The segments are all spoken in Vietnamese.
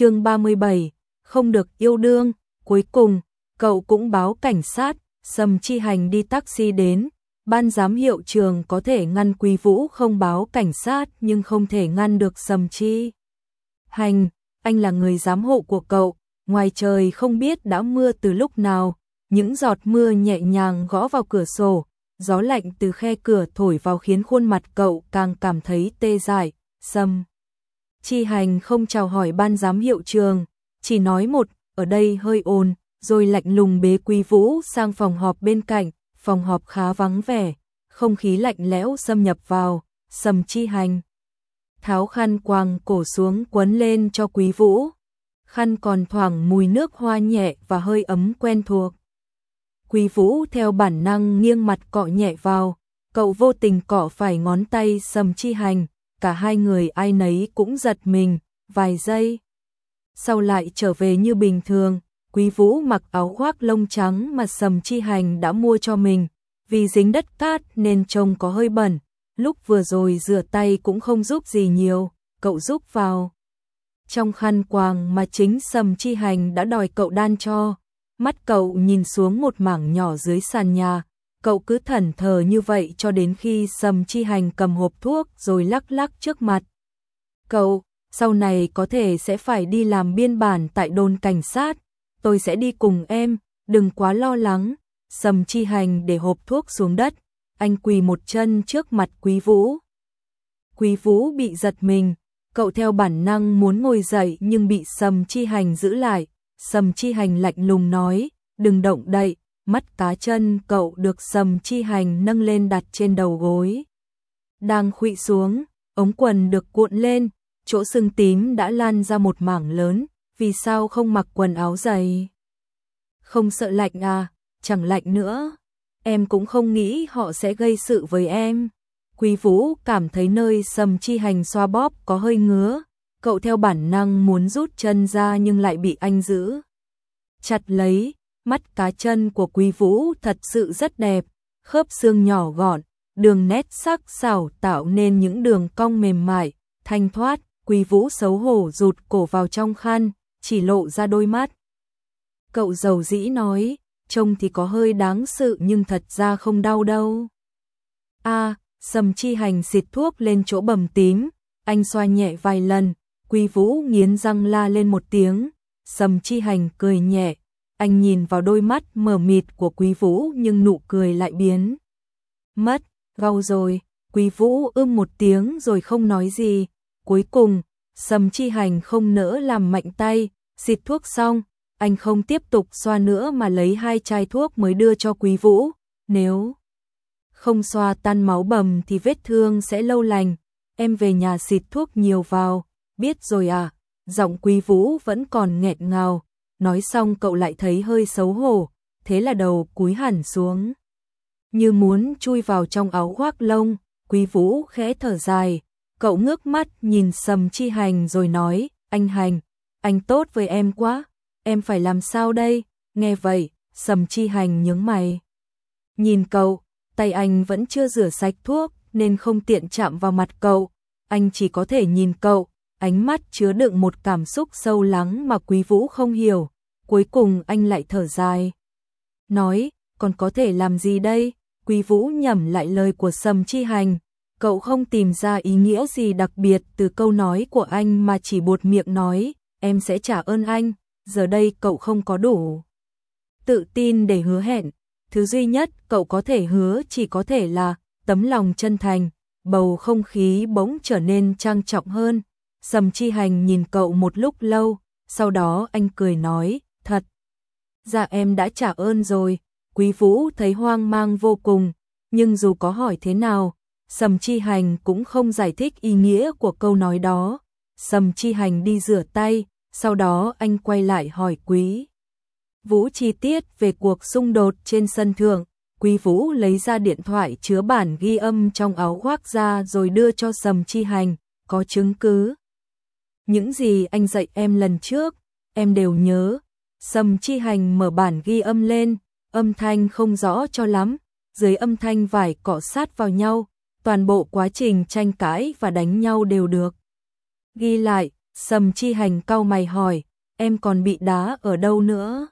chương 37, không được yêu đương, cuối cùng, cậu cũng báo cảnh sát, Sầm Chi Hành đi taxi đến, ban giám hiệu trường có thể ngăn Quý Vũ không báo cảnh sát nhưng không thể ngăn được Sầm Chi. Hành, anh là người giám hộ của cậu, ngoài trời không biết đã mưa từ lúc nào, những giọt mưa nhẹ nhàng gõ vào cửa sổ, gió lạnh từ khe cửa thổi vào khiến khuôn mặt cậu càng cảm thấy tê dại, Sầm. Chi Hành không chào hỏi ban giám hiệu trường, chỉ nói một, ở đây hơi ồn, rồi lạnh lùng bế Quý Vũ sang phòng họp bên cạnh, phòng họp khá vắng vẻ, không khí lạnh lẽo xâm nhập vào, Sầm Chi Hành. Tháo khăn quàng cổ xuống quấn lên cho Quý Vũ. Khăn còn thoảng mùi nước hoa nhẹ và hơi ấm quen thuộc. Quý Vũ theo bản năng nghiêng mặt cọ nhẹ vào, cậu vô tình cọ phải ngón tay Sầm Chi Hành, cả hai người ai nấy cũng giật mình, vài giây. Sau lại trở về như bình thường, Quý Vũ mặc áo khoác lông trắng mà Sầm Chi Hành đã mua cho mình, vì dính đất cát nên trông có hơi bẩn, lúc vừa rồi rửa tay cũng không giúp gì nhiều, cậu giúp vào. Trong khăn quàng mà chính Sầm Chi Hành đã đòi cậu đan cho, mắt cậu nhìn xuống một mảng nhỏ dưới sàn nhà, cậu cứ thần thờ như vậy cho đến khi Sầm Chi Hành cầm hộp thuốc rồi lắc lắc trước mặt. Cậu, sau này có thể sẽ phải đi làm biên bản tại đồn cảnh sát, tôi sẽ đi cùng em, đừng quá lo lắng. Sầm Chi Hành để hộp thuốc xuống đất, anh quỳ một chân trước mặt Quý Vũ. Quý Vũ bị giật mình, cậu theo bản năng muốn ngồi dậy nhưng bị Sầm Chi Hành giữ lại. Sầm Chi Hành lạnh lùng nói, đừng động đậy, mắt cá chân cậu được Sầm Chi Hành nâng lên đặt trên đầu gối. Đang khuỵu xuống, ống quần được cuộn lên, chỗ sưng tím đã lan ra một mảng lớn, vì sao không mặc quần áo dày? Không sợ lạnh à, chẳng lạnh nữa. Em cũng không nghĩ họ sẽ gây sự với em. Quý Vũ cảm thấy nơi Sầm Chi Hành xoa bóp có hơi ngứa, cậu theo bản năng muốn rút chân ra nhưng lại bị anh giữ. Chặt lấy, mắt cá chân của Quý Vũ thật sự rất đẹp, khớp xương nhỏ gọn, đường nét sắc sảo tạo nên những đường cong mềm mại, thanh thoát, Quý Vũ xấu hổ rụt cổ vào trong khăn, chỉ lộ ra đôi mắt. Cậu giàu dĩ nói, trông thì có hơi đáng sự nhưng thật ra không đau đâu. A, Sầm Chi Hành xịt thuốc lên chỗ bầm tím, anh xoa nhẹ vài lần, Quy Vũ nghiến răng la lên một tiếng, Sầm Chi Hành cười nhẹ, anh nhìn vào đôi mắt mờ mịt của Quý Vũ nhưng nụ cười lại biến. Mất, gau rồi, Quý Vũ ưm một tiếng rồi không nói gì, cuối cùng, Sầm Chi Hành không nỡ làm mạnh tay, xịt thuốc xong, anh không tiếp tục xoa nữa mà lấy hai chai thuốc mới đưa cho Quý Vũ, nếu không xoa tan máu bầm thì vết thương sẽ lâu lành, em về nhà xịt thuốc nhiều vào, biết rồi à, giọng Quý Vũ vẫn còn nghẹn ngào, nói xong cậu lại thấy hơi xấu hổ, thế là đầu cúi hẳn xuống. Như muốn chui vào trong áo khoác lông, Quý Vũ khẽ thở dài, cậu ngước mắt nhìn Sầm Chi Hành rồi nói, anh Hành, anh tốt với em quá, em phải làm sao đây, nghe vậy, Sầm Chi Hành nhướng mày. Nhìn cậu, tay anh vẫn chưa rửa sạch thuốc nên không tiện chạm vào mặt cậu, anh chỉ có thể nhìn cậu, ánh mắt chứa đựng một cảm xúc sâu lắng mà Quý Vũ không hiểu, cuối cùng anh lại thở dài. Nói, còn có thể làm gì đây? Quý Vũ nhẩm lại lời của Sầm Chi Hành, cậu không tìm ra ý nghĩa gì đặc biệt từ câu nói của anh mà chỉ buột miệng nói, em sẽ trả ơn anh, giờ đây cậu không có đủ tự tin để hứa hẹn, thứ duy nhất cậu có thể hứa chỉ có thể là tấm lòng chân thành, bầu không khí bỗng trở nên trang trọng hơn. Sầm Chi Hành nhìn cậu một lúc lâu, sau đó anh cười nói, thật. Dạ em đã trả ơn rồi, Quý Vũ thấy hoang mang vô cùng, nhưng dù có hỏi thế nào, Sầm Chi Hành cũng không giải thích ý nghĩa của câu nói đó. Sầm Chi Hành đi rửa tay, sau đó anh quay lại hỏi Quý Vũ chi tiết về cuộc xung đột trên sân thượng. Quý Vũ lấy ra điện thoại chứa bản ghi âm trong áo khoác ra rồi đưa cho Sầm Chi Hành, có chứng cứ. Những gì anh dạy em lần trước, em đều nhớ. Sầm Chi Hành mở bản ghi âm lên, âm thanh không rõ cho lắm, dưới âm thanh vải cọ sát vào nhau, toàn bộ quá trình tranh cãi và đánh nhau đều được. Ghi lại, Sầm chi hành cau mày hỏi, em còn bị đá ở đâu nữa?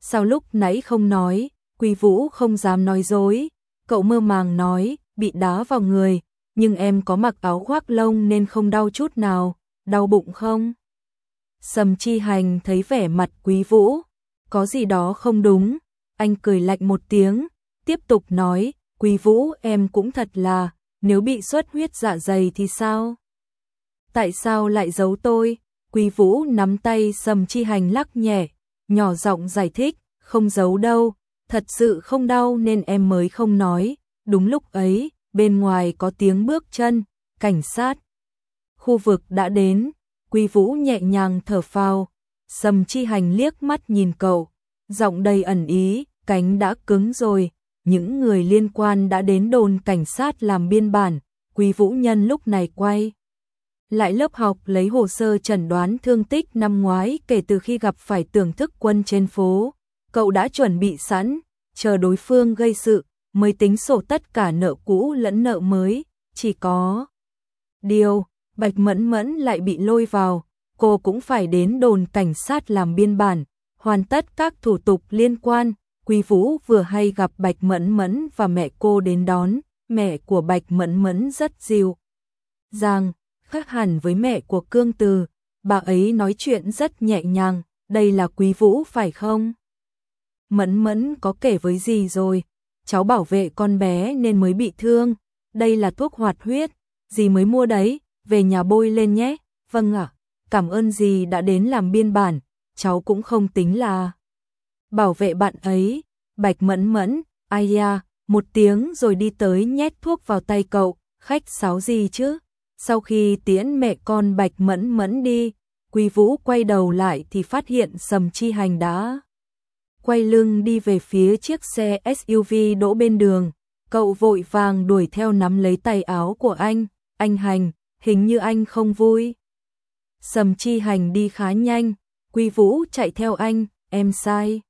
Sao lúc nãy không nói, Quỳ Vũ không dám nói dối, cậu mơ màng nói, bị đá vào người, nhưng em có mặc áo khoác lông nên không đau chút nào, đau bụng không? Sầm chi hành thấy vẻ mặt Quý Vũ, có gì đó không đúng, anh cười lạnh một tiếng, tiếp tục nói, Quý Vũ em cũng thật là, nếu bị xuất huyết dạ dày thì sao? Tại sao lại giấu tôi? Quý Vũ nắm tay Sầm Chi Hành lắc nhẹ, nhỏ giọng giải thích, không giấu đâu, thật sự không đau nên em mới không nói. Đúng lúc ấy, bên ngoài có tiếng bước chân, cảnh sát. Khu vực đã đến, Quy Vũ nhẹ nhàng thở phào, Sầm Chi Hành liếc mắt nhìn cậu, giọng đầy ẩn ý, cánh đã cứng rồi, những người liên quan đã đến đồn cảnh sát làm biên bản, Quý Vũ Nhân lúc này quay. Lại lớp học lấy hồ sơ chẩn đoán thương tích năm ngoái kể từ khi gặp phải tưởng thức quân trên phố. Cậu đã chuẩn bị sẵn, chờ đối phương gây sự, mới tính sổ tất cả nợ cũ lẫn nợ mới, chỉ có. Điều, Bạch Mẫn Mẫn lại bị lôi vào, cô cũng phải đến đồn cảnh sát làm biên bản, hoàn tất các thủ tục liên quan. Quý Vũ vừa hay gặp Bạch Mẫn Mẫn và mẹ cô đến đón, mẹ của Bạch Mẫn Mẫn rất dịu. Giang, khác hẳn với mẹ của Cương Từ, bà ấy nói chuyện rất nhẹ nhàng, đây là Quý Vũ phải không? Mẫn mẫn có kể với gì rồi, cháu bảo vệ con bé nên mới bị thương, đây là thuốc hoạt huyết, gì mới mua đấy, về nhà bôi lên nhé, vâng ạ, cảm ơn dì đã đến làm biên bản, cháu cũng không tính là bảo vệ bạn ấy, bạch mẫn mẫn, ai da, một tiếng rồi đi tới nhét thuốc vào tay cậu, khách sáo gì chứ? Sau khi tiễn mẹ con Bạch Mẫn Mẫn đi, Quý Vũ quay đầu lại thì phát hiện Sầm Chi Hành đã quay lưng đi về phía chiếc xe SUV đỗ bên đường. Cậu vội vàng đuổi theo nắm lấy tay áo của anh, anh Hành, hình như anh không vui. Sầm Chi Hành đi khá nhanh, Quy Vũ chạy theo anh, em sai.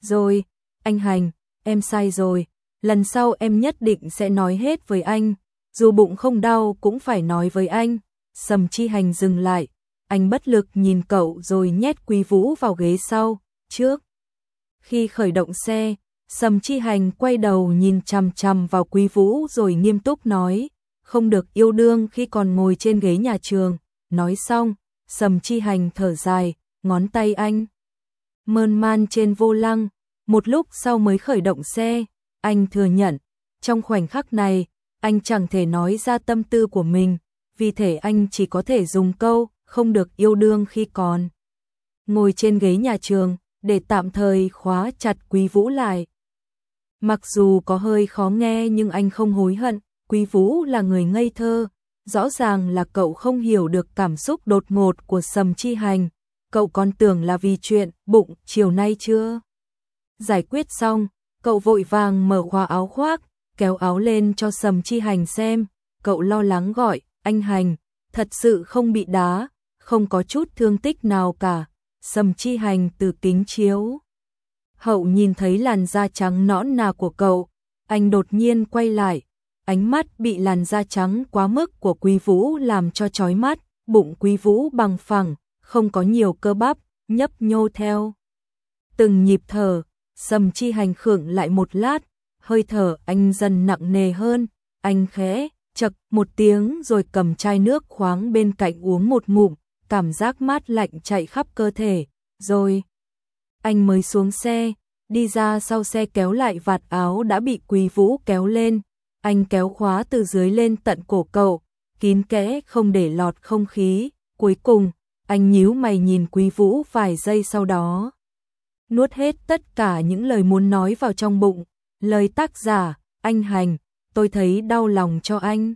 Rồi, anh Hành, em sai rồi, lần sau em nhất định sẽ nói hết với anh, dù bụng không đau cũng phải nói với anh. Sầm chi hành dừng lại, anh bất lực nhìn cậu rồi nhét Quy vũ vào ghế sau, trước. Khi khởi động xe, Sầm chi hành quay đầu nhìn chằm chằm vào Quy vũ rồi nghiêm túc nói, không được yêu đương khi còn ngồi trên ghế nhà trường. Nói xong, Sầm chi hành thở dài, ngón tay anh. Mơn man trên vô lăng, một lúc sau mới khởi động xe, anh thừa nhận, trong khoảnh khắc này, anh chẳng thể nói ra tâm tư của mình, vì thể anh chỉ có thể dùng câu không được yêu đương khi còn ngồi trên ghế nhà trường để tạm thời khóa chặt Quý Vũ lại. Mặc dù có hơi khó nghe nhưng anh không hối hận, Quý Vũ là người ngây thơ, rõ ràng là cậu không hiểu được cảm xúc đột ngột của Sầm Chi Hành, cậu còn tưởng là vì chuyện bụng chiều nay chưa giải quyết xong, cậu vội vàng mở khóa áo khoác, kéo áo lên cho Sầm Chi Hành xem, cậu lo lắng gọi, anh Hành, thật sự không bị đá, không có chút thương tích nào cả. Sầm Chi Hành từ kính chiếu. Hậu nhìn thấy làn da trắng nõn nà của cậu, anh đột nhiên quay lại, ánh mắt bị làn da trắng quá mức của Quý Vũ làm cho chói mắt, bụng Quý Vũ bằng phẳng, không có nhiều cơ bắp, nhấp nhô theo. Từng nhịp thở, Sầm Chi Hành khựng lại một lát, hơi thở anh dần nặng nề hơn, anh khẽ, chật một tiếng rồi cầm chai nước khoáng bên cạnh uống một ngụm, cảm giác mát lạnh chạy khắp cơ thể, rồi anh mới xuống xe, đi ra sau xe kéo lại vạt áo đã bị Quý Vũ kéo lên, anh kéo khóa từ dưới lên tận cổ cậu, kín kẽ không để lọt không khí, cuối cùng, anh nhíu mày nhìn Quý Vũ vài giây sau đó. Nuốt hết tất cả những lời muốn nói vào trong bụng, Lời tác giả, anh Hành, tôi thấy đau lòng cho anh.